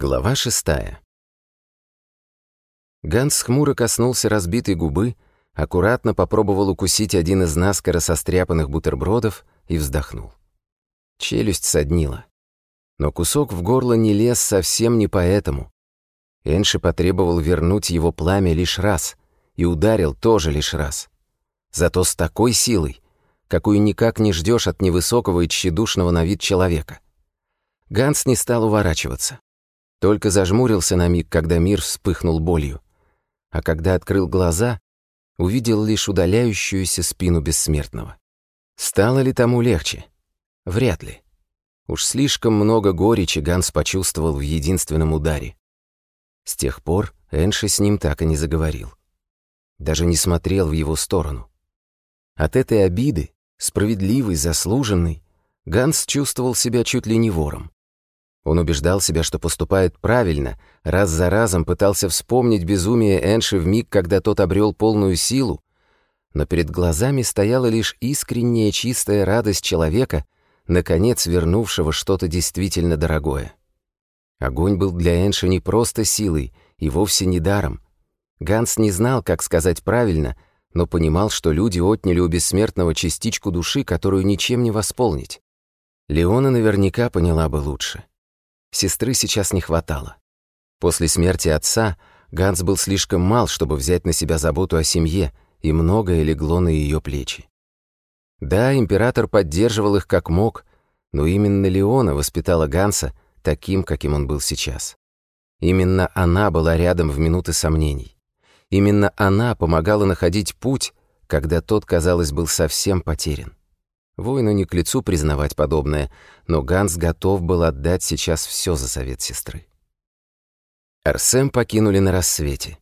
Глава шестая. Ганс хмуро коснулся разбитой губы, аккуратно попробовал укусить один из наскоро состряпанных бутербродов и вздохнул. Челюсть соднила. Но кусок в горло не лез совсем не поэтому. Энши потребовал вернуть его пламя лишь раз и ударил тоже лишь раз. Зато с такой силой, какую никак не ждешь от невысокого и тщедушного на вид человека. Ганс не стал уворачиваться. Только зажмурился на миг, когда мир вспыхнул болью. А когда открыл глаза, увидел лишь удаляющуюся спину бессмертного. Стало ли тому легче? Вряд ли. Уж слишком много горечи Ганс почувствовал в единственном ударе. С тех пор Энши с ним так и не заговорил. Даже не смотрел в его сторону. От этой обиды, справедливой, заслуженной, Ганс чувствовал себя чуть ли не вором. Он убеждал себя, что поступает правильно, раз за разом пытался вспомнить безумие Энши в миг, когда тот обрел полную силу, но перед глазами стояла лишь искренняя чистая радость человека, наконец вернувшего что-то действительно дорогое. Огонь был для Энши не просто силой и вовсе не даром. Ганс не знал, как сказать правильно, но понимал, что люди отняли у бессмертного частичку души, которую ничем не восполнить. Леона наверняка поняла бы лучше. Сестры сейчас не хватало. После смерти отца Ганс был слишком мал, чтобы взять на себя заботу о семье, и многое легло на ее плечи. Да, император поддерживал их как мог, но именно Леона воспитала Ганса таким, каким он был сейчас. Именно она была рядом в минуты сомнений. Именно она помогала находить путь, когда тот, казалось, был совсем потерян. Воину не к лицу признавать подобное, но Ганс готов был отдать сейчас все за совет сестры. Арсем покинули на рассвете.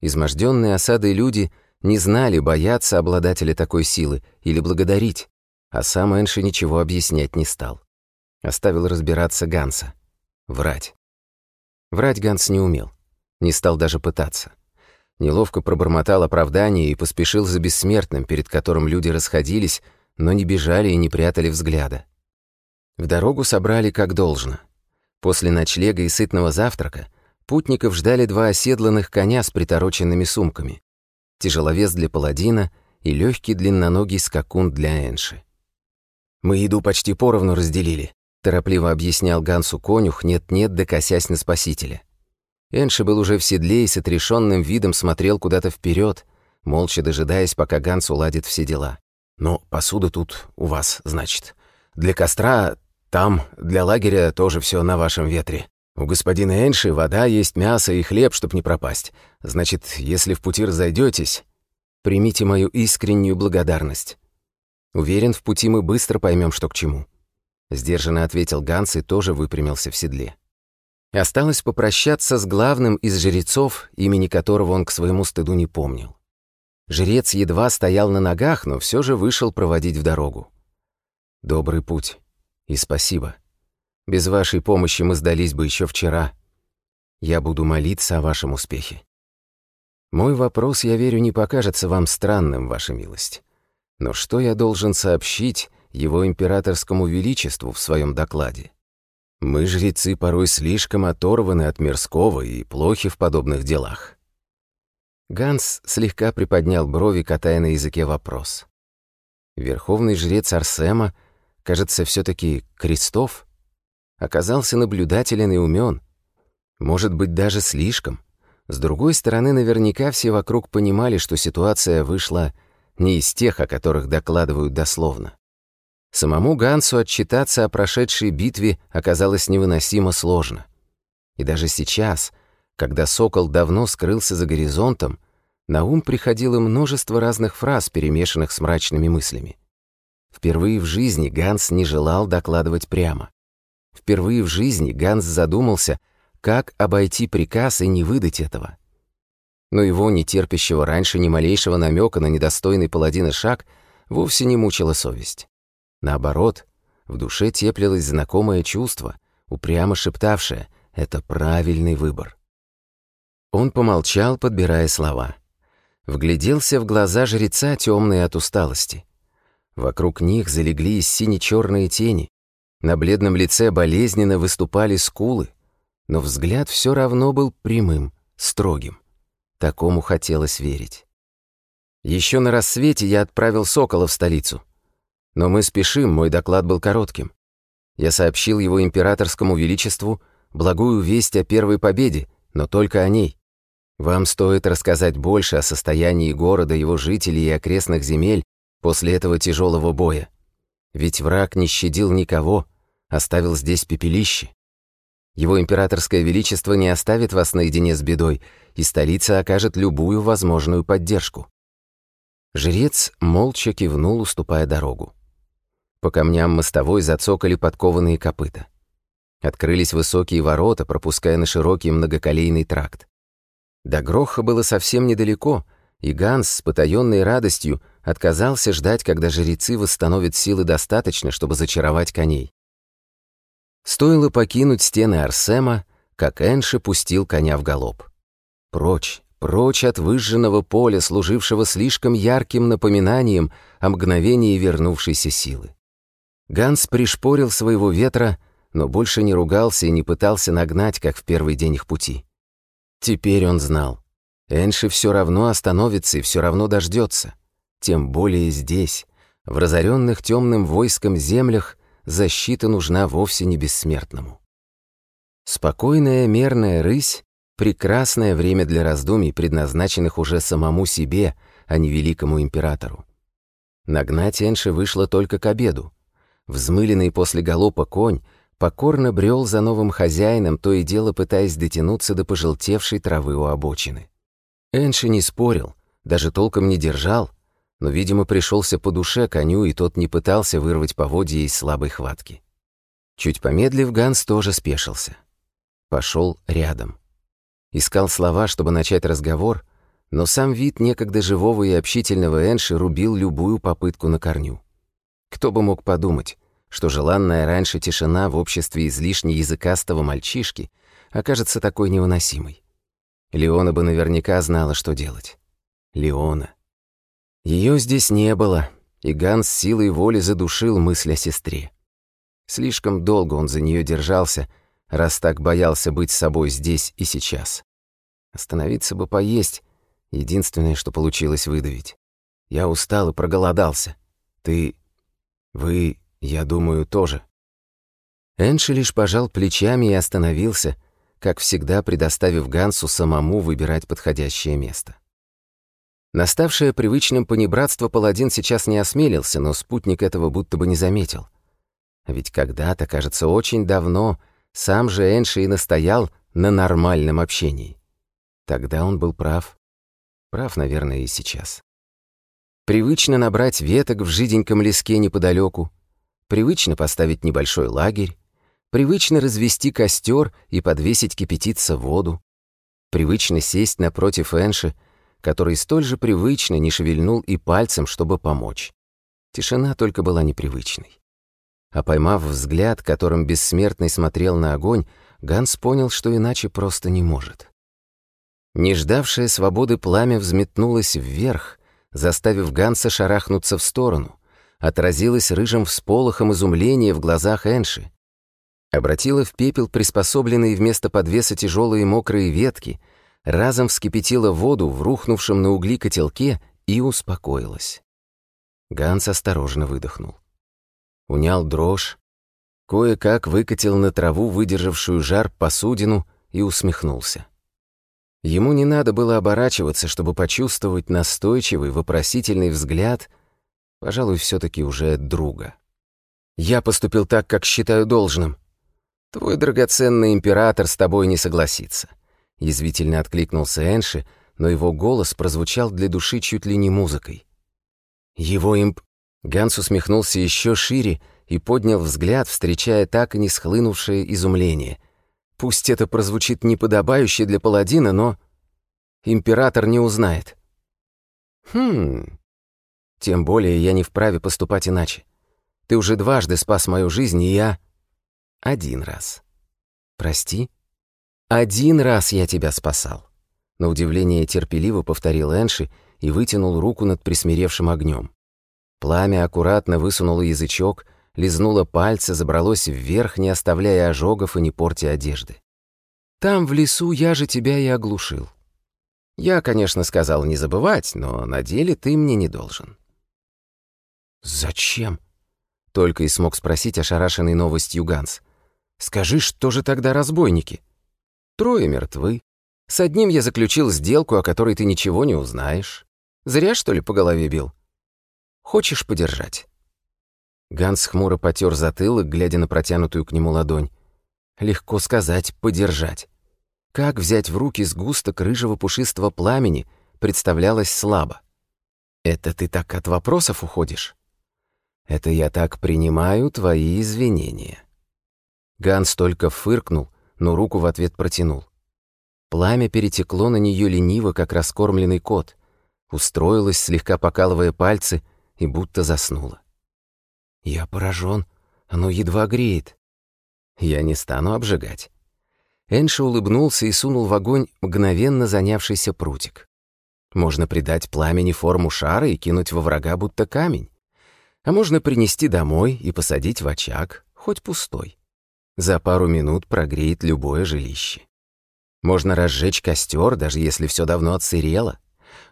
Изможденные осадой люди не знали, бояться обладателя такой силы или благодарить, а сам Энши ничего объяснять не стал. Оставил разбираться Ганса. Врать. Врать Ганс не умел. Не стал даже пытаться. Неловко пробормотал оправдание и поспешил за бессмертным, перед которым люди расходились, но не бежали и не прятали взгляда. В дорогу собрали как должно. После ночлега и сытного завтрака путников ждали два оседланных коня с притороченными сумками, тяжеловес для паладина и легкий длинноногий скакун для Энши. «Мы еду почти поровну разделили», — торопливо объяснял Гансу конюх, нет-нет, докосясь на спасителя. Энши был уже в седле и с отрешенным видом смотрел куда-то вперед, молча дожидаясь, пока Ганс уладит все дела. Ну, Но посуда тут у вас, значит. Для костра там, для лагеря тоже все на вашем ветре. У господина Энши вода есть, мясо и хлеб, чтоб не пропасть. Значит, если в пути разойдетесь, примите мою искреннюю благодарность. Уверен, в пути мы быстро поймем, что к чему. Сдержанно ответил Ганс и тоже выпрямился в седле. Осталось попрощаться с главным из жрецов, имени которого он к своему стыду не помнил. Жрец едва стоял на ногах, но все же вышел проводить в дорогу. «Добрый путь. И спасибо. Без вашей помощи мы сдались бы еще вчера. Я буду молиться о вашем успехе. Мой вопрос, я верю, не покажется вам странным, ваша милость. Но что я должен сообщить его императорскому величеству в своем докладе? Мы, жрецы, порой слишком оторваны от мирского и плохи в подобных делах. Ганс слегка приподнял брови, катая на языке вопрос. Верховный жрец Арсема, кажется, все таки Крестов, оказался наблюдателен и умен, может быть, даже слишком. С другой стороны, наверняка все вокруг понимали, что ситуация вышла не из тех, о которых докладывают дословно. Самому Гансу отчитаться о прошедшей битве оказалось невыносимо сложно. И даже сейчас, когда сокол давно скрылся за горизонтом, на ум приходило множество разных фраз, перемешанных с мрачными мыслями. Впервые в жизни Ганс не желал докладывать прямо. Впервые в жизни Ганс задумался, как обойти приказ и не выдать этого. Но его, нетерпящего раньше ни малейшего намека на недостойный паладина шаг, вовсе не мучила совесть. Наоборот, в душе теплилось знакомое чувство, упрямо шептавшее «это правильный выбор». Он помолчал, подбирая слова. Вгляделся в глаза жреца, темные от усталости. Вокруг них залегли сине-черные тени. На бледном лице болезненно выступали скулы, но взгляд все равно был прямым, строгим. Такому хотелось верить. Еще на рассвете я отправил Сокола в столицу. Но мы спешим, мой доклад был коротким. Я сообщил его императорскому величеству благую весть о первой победе, но только о ней. Вам стоит рассказать больше о состоянии города, его жителей и окрестных земель после этого тяжелого боя. Ведь враг не щадил никого, оставил здесь пепелище. Его императорское величество не оставит вас наедине с бедой, и столица окажет любую возможную поддержку. Жрец молча кивнул, уступая дорогу. По камням мостовой зацокали подкованные копыта. Открылись высокие ворота, пропуская на широкий многоколейный тракт. До гроха было совсем недалеко, и Ганс, с потаенной радостью, отказался ждать, когда жрецы восстановят силы достаточно, чтобы зачаровать коней. Стоило покинуть стены Арсема, как Энши пустил коня в галоп. Прочь, прочь от выжженного поля, служившего слишком ярким напоминанием о мгновении вернувшейся силы. Ганс пришпорил своего ветра, но больше не ругался и не пытался нагнать, как в первый день их пути. Теперь он знал. Энши все равно остановится и все равно дождется. Тем более здесь, в разоренных темным войском землях, защита нужна вовсе не бессмертному. Спокойная мерная рысь — прекрасное время для раздумий, предназначенных уже самому себе, а не великому императору. Нагнать Энши вышло только к обеду. Взмыленный после галопа конь — Покорно брел за новым хозяином, то и дело пытаясь дотянуться до пожелтевшей травы у обочины. Энши не спорил, даже толком не держал, но, видимо, пришелся по душе коню, и тот не пытался вырвать поводья из слабой хватки. Чуть помедлив, Ганс тоже спешился. Пошел рядом. Искал слова, чтобы начать разговор, но сам вид некогда живого и общительного Энши рубил любую попытку на корню. Кто бы мог подумать, что желанная раньше тишина в обществе излишне языкастого мальчишки окажется такой невыносимой. Леона бы наверняка знала, что делать. Леона. Ее здесь не было, и Ганс силой воли задушил мысль о сестре. Слишком долго он за нее держался, раз так боялся быть собой здесь и сейчас. Остановиться бы поесть, единственное, что получилось выдавить. Я устал и проголодался. Ты... вы я думаю, тоже. Энши лишь пожал плечами и остановился, как всегда предоставив Гансу самому выбирать подходящее место. Наставшее привычным понебратство паладин сейчас не осмелился, но спутник этого будто бы не заметил. Ведь когда-то, кажется, очень давно, сам же Энши и настоял на нормальном общении. Тогда он был прав. Прав, наверное, и сейчас. Привычно набрать веток в жиденьком леске неподалеку, привычно поставить небольшой лагерь, привычно развести костер и подвесить кипятиться воду, привычно сесть напротив Энши, который столь же привычно не шевельнул и пальцем, чтобы помочь. Тишина только была непривычной. А поймав взгляд, которым бессмертный смотрел на огонь, Ганс понял, что иначе просто не может. Не свободы пламя взметнулось вверх, заставив Ганса шарахнуться в сторону отразилось рыжим всполохом изумления в глазах Энши. Обратила в пепел приспособленные вместо подвеса тяжелые мокрые ветки, разом вскипятила воду в рухнувшем на угли котелке и успокоилась. Ганс осторожно выдохнул. Унял дрожь, кое-как выкатил на траву выдержавшую жар посудину и усмехнулся. Ему не надо было оборачиваться, чтобы почувствовать настойчивый, вопросительный взгляд пожалуй, все-таки уже друга. Я поступил так, как считаю должным. Твой драгоценный император с тобой не согласится. Язвительно откликнулся Энши, но его голос прозвучал для души чуть ли не музыкой. Его имп... Ганс усмехнулся еще шире и поднял взгляд, встречая так и не схлынувшее изумление. Пусть это прозвучит неподобающе для паладина, но... Император не узнает. «Хм...» Тем более я не вправе поступать иначе. Ты уже дважды спас мою жизнь, и я... Один раз. Прости? Один раз я тебя спасал. На удивление терпеливо повторил Энши и вытянул руку над присмиревшим огнем. Пламя аккуратно высунуло язычок, лизнуло пальцы, забралось вверх, не оставляя ожогов и не портя одежды. «Там, в лесу, я же тебя и оглушил. Я, конечно, сказал не забывать, но на деле ты мне не должен. «Зачем?» — только и смог спросить ошарашенный новостью Ганс. «Скажи, что же тогда разбойники?» «Трое мертвы. С одним я заключил сделку, о которой ты ничего не узнаешь. Зря, что ли, по голове бил? Хочешь подержать?» Ганс хмуро потер затылок, глядя на протянутую к нему ладонь. «Легко сказать, подержать». Как взять в руки сгусток рыжего пушистого пламени, представлялось слабо. «Это ты так от вопросов уходишь?» Это я так принимаю твои извинения». Ганс только фыркнул, но руку в ответ протянул. Пламя перетекло на нее лениво, как раскормленный кот, устроилась, слегка покалывая пальцы, и будто заснула. «Я поражен, оно едва греет». «Я не стану обжигать». Энша улыбнулся и сунул в огонь мгновенно занявшийся прутик. «Можно придать пламени форму шара и кинуть во врага, будто камень. А можно принести домой и посадить в очаг, хоть пустой. За пару минут прогреет любое жилище. Можно разжечь костер, даже если все давно отсырело.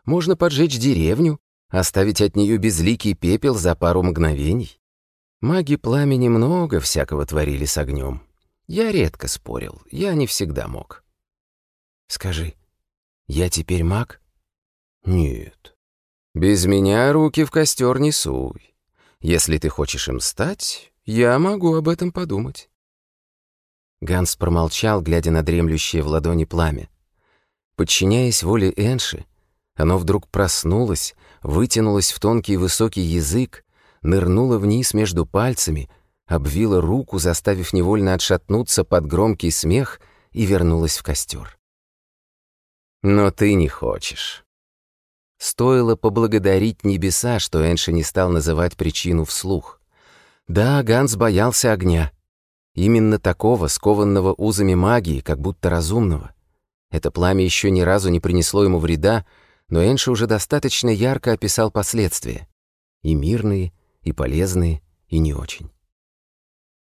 Можно поджечь деревню, оставить от нее безликий пепел за пару мгновений. Маги пламени много всякого творили с огнем. Я редко спорил, я не всегда мог. Скажи, я теперь маг? Нет. Без меня руки в костер не суй. Если ты хочешь им стать, я могу об этом подумать». Ганс промолчал, глядя на дремлющее в ладони пламя. Подчиняясь воле Энши, оно вдруг проснулось, вытянулось в тонкий высокий язык, нырнуло вниз между пальцами, обвило руку, заставив невольно отшатнуться под громкий смех и вернулось в костер. «Но ты не хочешь». Стоило поблагодарить небеса, что Энши не стал называть причину вслух. Да, Ганс боялся огня. Именно такого, скованного узами магии, как будто разумного. Это пламя еще ни разу не принесло ему вреда, но Энши уже достаточно ярко описал последствия. И мирные, и полезные, и не очень.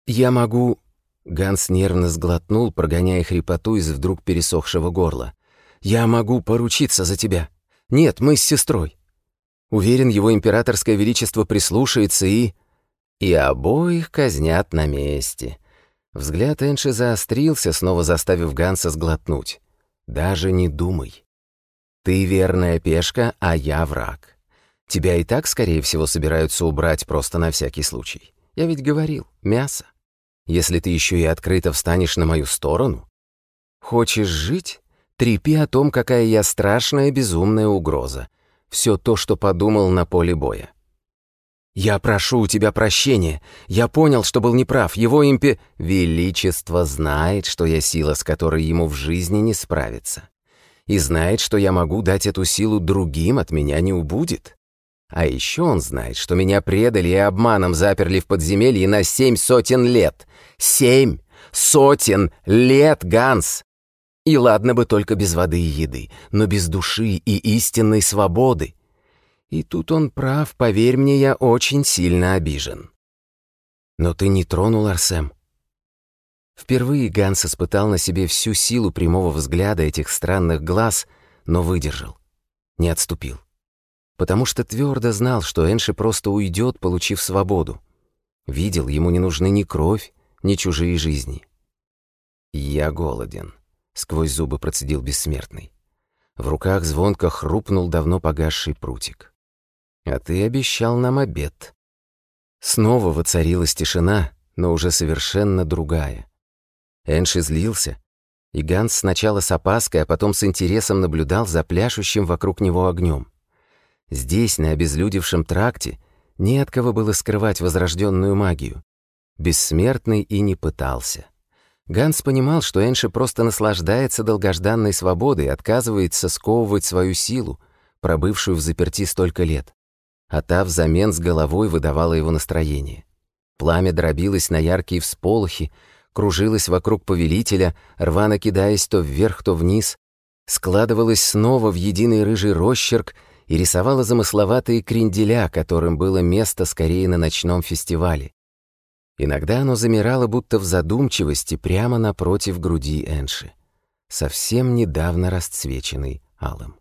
«Я могу...» Ганс нервно сглотнул, прогоняя хрипоту из вдруг пересохшего горла. «Я могу поручиться за тебя!» Нет, мы с сестрой. Уверен, его императорское величество прислушается и... И обоих казнят на месте. Взгляд Энши заострился, снова заставив Ганса сглотнуть. Даже не думай. Ты верная пешка, а я враг. Тебя и так, скорее всего, собираются убрать просто на всякий случай. Я ведь говорил, мясо. Если ты еще и открыто встанешь на мою сторону, хочешь жить, Трепи о том, какая я страшная безумная угроза. Все то, что подумал на поле боя. «Я прошу у тебя прощения. Я понял, что был неправ. Его импе...» «Величество знает, что я сила, с которой ему в жизни не справится. И знает, что я могу дать эту силу другим, от меня не убудет. А еще он знает, что меня предали и обманом заперли в подземелье на семь сотен лет. Семь сотен лет, Ганс! И ладно бы только без воды и еды, но без души и истинной свободы. И тут он прав, поверь мне, я очень сильно обижен. Но ты не тронул Арсем. Впервые Ганс испытал на себе всю силу прямого взгляда этих странных глаз, но выдержал. Не отступил. Потому что твердо знал, что Энши просто уйдет, получив свободу. Видел, ему не нужны ни кровь, ни чужие жизни. «Я голоден», — сквозь зубы процедил бессмертный. В руках звонко хрупнул давно погасший прутик. «А ты обещал нам обед». Снова воцарилась тишина, но уже совершенно другая. Энши злился, и Ганс сначала с опаской, а потом с интересом наблюдал за пляшущим вокруг него огнем. Здесь, на обезлюдевшем тракте, не от кого было скрывать возрожденную магию. Бессмертный и не пытался. Ганс понимал, что Энши просто наслаждается долгожданной свободой и отказывается сковывать свою силу, пробывшую в заперти столько лет. А та взамен с головой выдавала его настроение. Пламя дробилось на яркие всполохи, кружилось вокруг повелителя, рвано кидаясь то вверх, то вниз, складывалось снова в единый рыжий росчерк и рисовало замысловатые кренделя, которым было место скорее на ночном фестивале. Иногда оно замирало будто в задумчивости прямо напротив груди Энши, совсем недавно расцвеченной алым.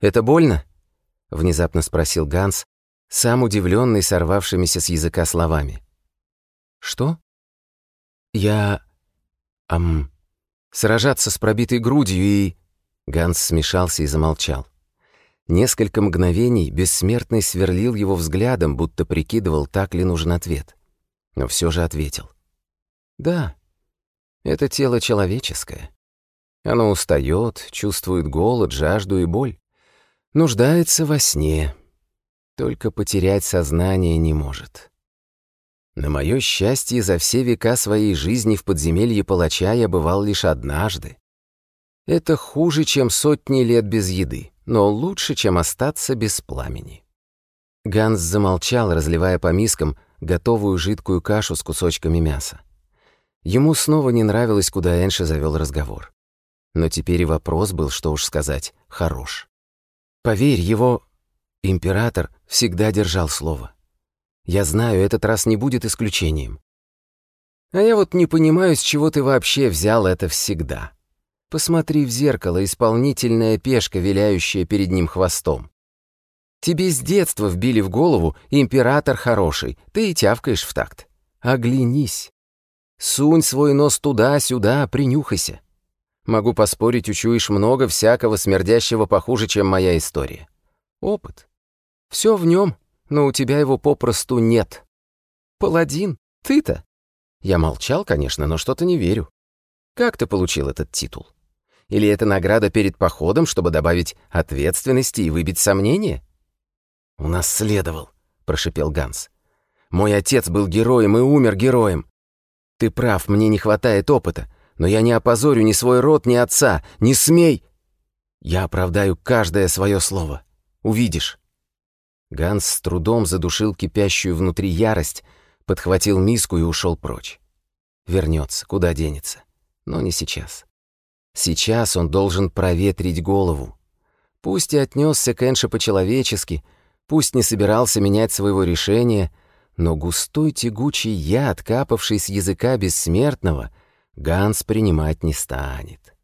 «Это больно?» — внезапно спросил Ганс, сам удивленный сорвавшимися с языка словами. «Что?» «Я... ам... сражаться с пробитой грудью и...» Ганс смешался и замолчал. Несколько мгновений бессмертный сверлил его взглядом, будто прикидывал, так ли нужен ответ но все же ответил. «Да, это тело человеческое. Оно устает, чувствует голод, жажду и боль, нуждается во сне, только потерять сознание не может». На мое счастье, за все века своей жизни в подземелье палача я бывал лишь однажды. Это хуже, чем сотни лет без еды, но лучше, чем остаться без пламени. Ганс замолчал, разливая по мискам, готовую жидкую кашу с кусочками мяса. Ему снова не нравилось, куда Энши завел разговор. Но теперь и вопрос был, что уж сказать, хорош. Поверь, его... Император всегда держал слово. Я знаю, этот раз не будет исключением. А я вот не понимаю, с чего ты вообще взял это всегда. Посмотри в зеркало, исполнительная пешка, виляющая перед ним хвостом. Тебе с детства вбили в голову «Император хороший», ты и тявкаешь в такт. Оглянись. Сунь свой нос туда-сюда, принюхайся. Могу поспорить, учуешь много всякого смердящего похуже, чем моя история. Опыт. Все в нем, но у тебя его попросту нет. Паладин, ты-то? Я молчал, конечно, но что-то не верю. Как ты получил этот титул? Или это награда перед походом, чтобы добавить ответственности и выбить сомнения? «У нас следовал», — прошипел Ганс. «Мой отец был героем и умер героем. Ты прав, мне не хватает опыта, но я не опозорю ни свой род, ни отца, не смей!» «Я оправдаю каждое свое слово. Увидишь». Ганс с трудом задушил кипящую внутри ярость, подхватил миску и ушел прочь. Вернется, куда денется. Но не сейчас. Сейчас он должен проветрить голову. Пусть и отнесся к Энше по-человечески — Пусть не собирался менять своего решения, но густой тягучий яд, капавший с языка бессмертного, Ганс принимать не станет.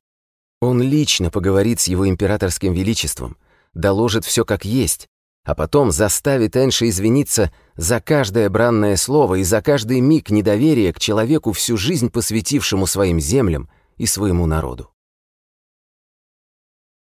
Он лично поговорит с его императорским величеством, доложит все как есть, а потом заставит Энши извиниться за каждое бранное слово и за каждый миг недоверия к человеку, всю жизнь посвятившему своим землям и своему народу.